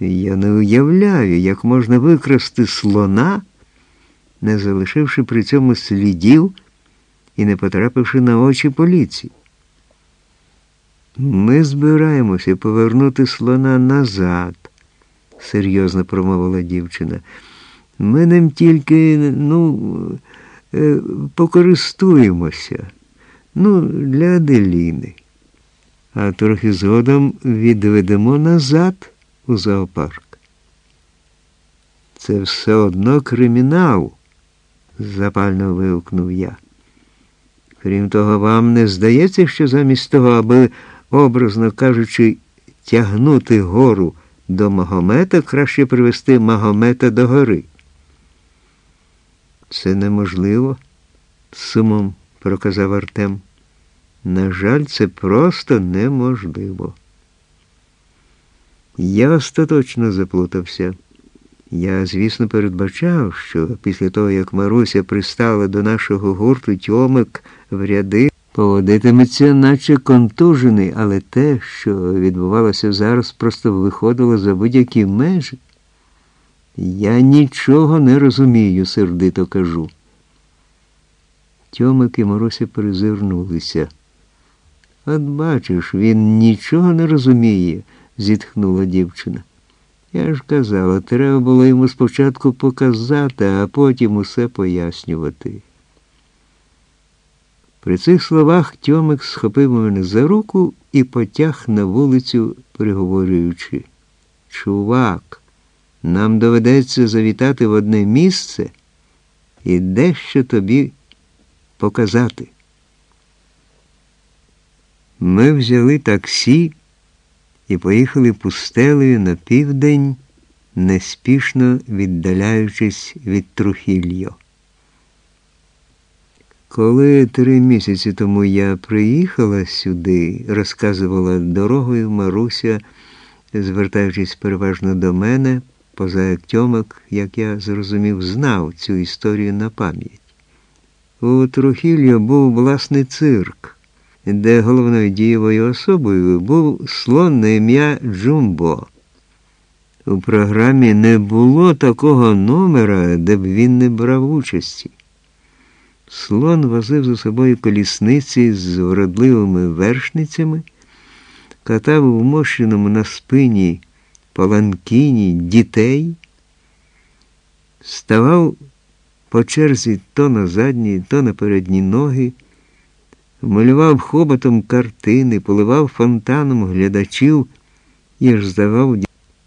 Я не уявляю, як можна викрасти слона, не залишивши при цьому слідів і не потрапивши на очі поліції. Ми збираємося повернути слона назад, серйозно промовила дівчина. Ми ним тільки, ну, е, покористуємося. Ну, для Аделіни. А трохи згодом відведемо назад у зоопарк. Це все одно кримінал, запально вигукнув я. Крім того, вам не здається, що замість того, аби, образно кажучи, тягнути гору до Магомета, краще привести Магомета до гори. Це неможливо, сумом проказав Артем. На жаль, це просто неможливо. Я остаточно заплутався. Я, звісно, передбачав, що після того, як Маруся пристала до нашого гурту тьомик в ряди, поводитиметься, наче контужений, але те, що відбувалося зараз, просто виходило за будь-які межі. Я нічого не розумію, сердито кажу. Тьомик і Маруся перезирнулися. От бачиш, він нічого не розуміє, зітхнула дівчина. Я ж казала, треба було йому спочатку показати, а потім усе пояснювати. При цих словах Тьомик схопив мене за руку і потяг на вулицю, приговорюючи Чувак, нам доведеться завітати в одне місце і дещо тобі показати. Ми взяли таксі і поїхали пустелею на південь, неспішно віддаляючись від Трухільо. Коли три місяці тому я приїхала сюди, розказувала дорогою Маруся, звертаючись переважно до мене, поза як Тьомик, як я зрозумів, знав цю історію на пам'ять. У Трухільо був власний цирк де головною дієвою особою був слон на ім'я Джумбо. У програмі не було такого номера, де б він не брав участі. Слон возив за собою колісниці з вродливими вершницями, катав у мощеному на спині паланкіні дітей, ставав по черзі то на задні, то на передні ноги малював хоботом картини, поливав фонтаном глядачів і ж здавав.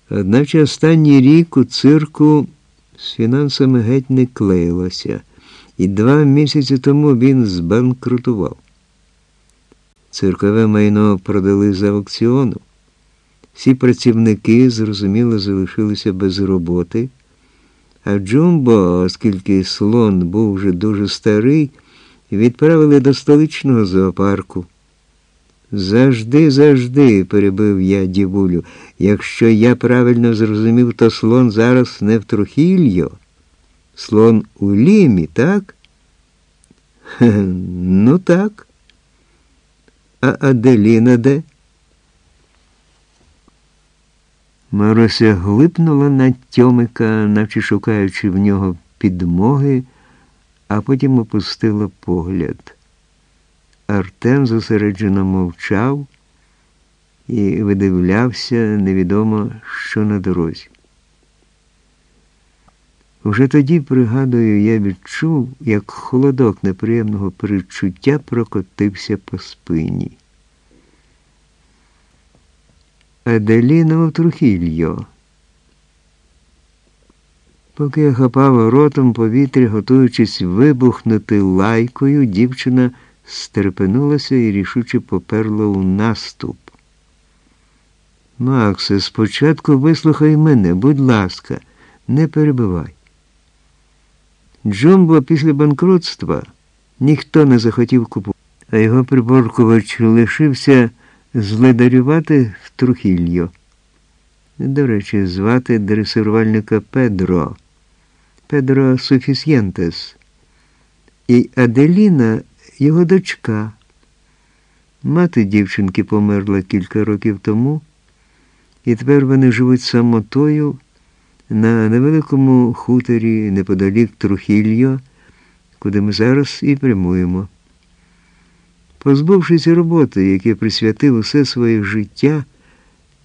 Одначе останній рік у цирку з фінансами геть не клеїлося, і два місяці тому він збанкрутував. Циркове майно продали за аукціону. Всі працівники, зрозуміло, залишилися без роботи, а Джумбо, оскільки слон був вже дуже старий, відправили до столичного зоопарку. Завжди, завжди, перебив я дівулю, якщо я правильно зрозумів, то слон зараз не в Трухільо, слон у Лімі, так? Ну так. А Аделіна де? Маруся глипнула на Тьомика, наче шукаючи в нього підмоги а потім опустила погляд. Артем зосереджено мовчав і видивлявся невідомо, що на дорозі. Вже тоді, пригадую, я відчув, як холодок неприємного перечуття прокотився по спині. Аделіна Трухільо. Поки я хапав ротом повітря, готуючись вибухнути лайкою, дівчина стерпенулася і рішуче поперла у наступ. Максе, спочатку вислухай мене, будь ласка, не перебивай. Джумбо після банкрутства ніхто не захотів купувати, а його приборкувач лишився зледарювати в Трухільо. До речі, звати дресирувальника Педро. Педро Суфісєнтес, і Аделіна його дочка. Мати дівчинки померла кілька років тому, І тепер вони живуть самотою на невеликому хуторі неподалік Трухільо, куди ми зараз і прямуємо. Позбувшись роботи, яке присвятив усе своє життя,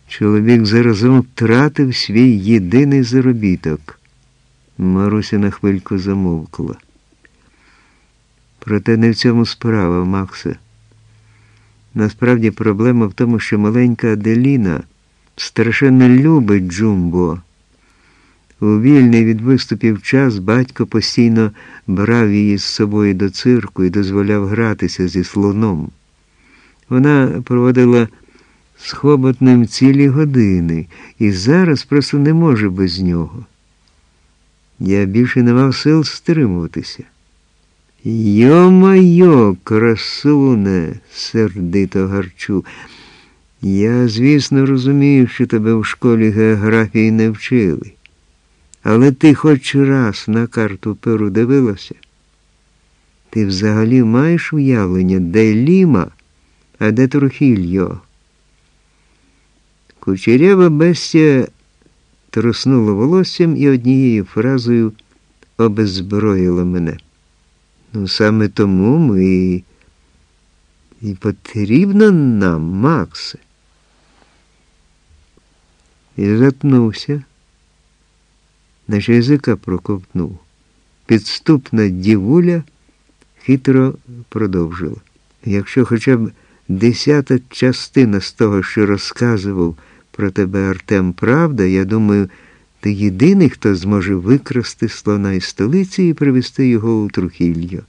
чоловік заразом втратив свій єдиний заробіток. Маруся на хвильку замовкла. Проте не в цьому справа, Максе. Насправді проблема в тому, що маленька Аделіна страшенно любить Джумбо. У вільний від виступів час батько постійно брав її з собою до цирку і дозволяв гратися зі слоном. Вона проводила з хоботним цілі години і зараз просто не може без нього. Я більше не мав сил стримуватися. Йо-майо, красуне, сердито гарчу. Я, звісно, розумію, що тебе в школі географії не вчили. Але ти хоч раз на карту Перу дивилася? Ти взагалі маєш уявлення, де Ліма, а де Трухільо? Кучерява бестія труснула волоссям і однією фразою обеззброїла мене. Ну, саме тому ми і потрібно нам, Максе. І затнувся наче язика проковтнув. Підступна дівуля хитро продовжила. Якщо хоча б десята частина з того, що розказував про тебе Артем Правда, я думаю, ти єдиний, хто зможе викрасти слона із столиці і привезти його у Трухілля.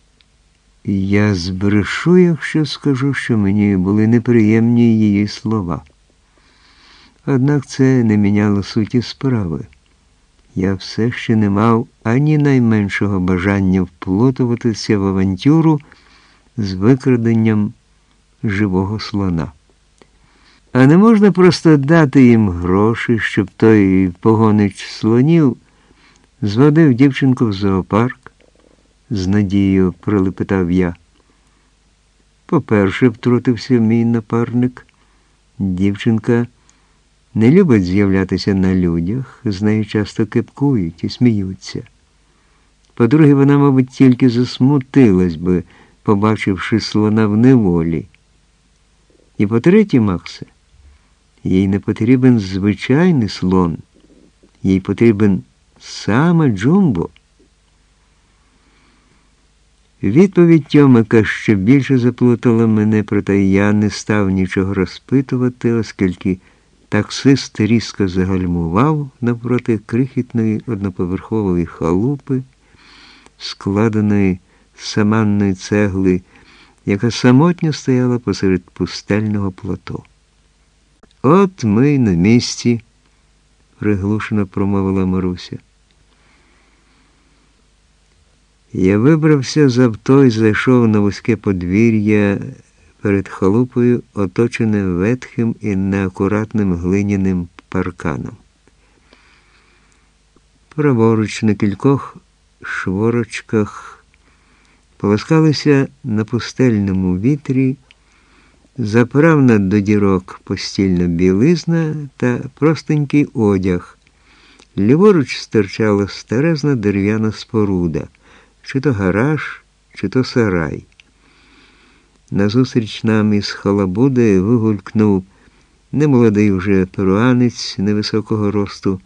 Я збрешу, якщо скажу, що мені були неприємні її слова. Однак це не міняло суті справи я все ще не мав ані найменшого бажання вплутуватися в авантюру з викраденням живого слона. А не можна просто дати їм гроші, щоб той погонич слонів зводив дівчинку в зоопарк, з надією пролепетав я. По-перше, втрутився мій напарник. Дівчинка не любить з'являтися на людях, з нею часто кипкують і сміються. По-друге, вона, мабуть, тільки засмутилась би, побачивши слона в неволі. І по-третє, Максе, їй не потрібен звичайний слон, їй потрібен саме Джумбо. Відповідь Тьомика ще більше заплутала мене, проте я не став нічого розпитувати, оскільки. Таксист різко загальмував навпроти крихітної одноповерхової халупи, складеної саманної цегли, яка самотньо стояла посеред пустельного плато. От ми й на місці, приглушено промовила Маруся. Я вибрався з авто і зайшов на вузьке подвір'я перед халупою, оточене ветхим і неакуратним глиняним парканом. Праворуч на кількох шворочках полоскалися на пустельному вітрі, заправна до дірок постільна білизна та простенький одяг. Ліворуч стирчала старезна дерев'яна споруда, чи то гараж, чи то сарай. Назустріч нам із халабуди вигулькнув немолодий вже перуанець невисокого росту.